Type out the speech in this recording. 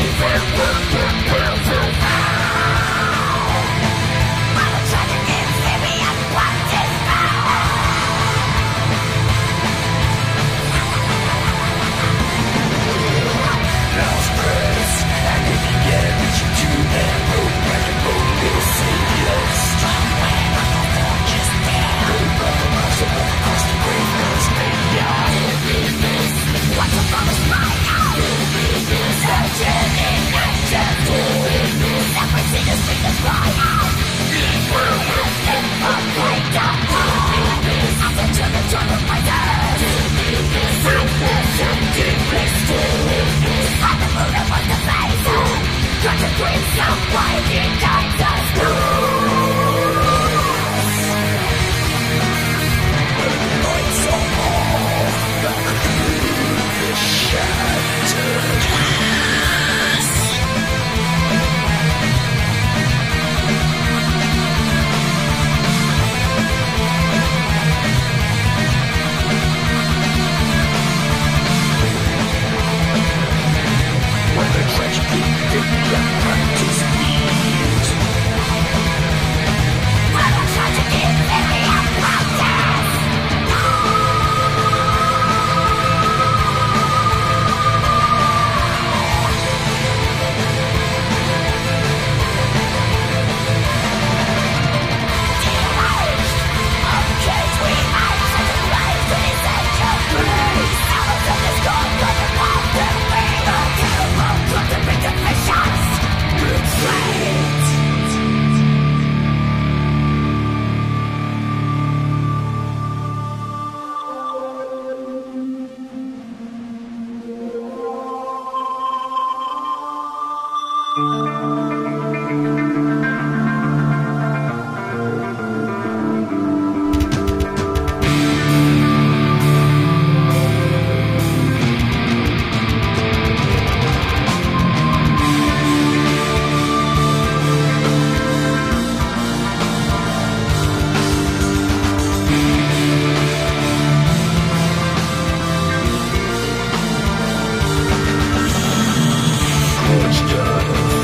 We'll with white you can't just question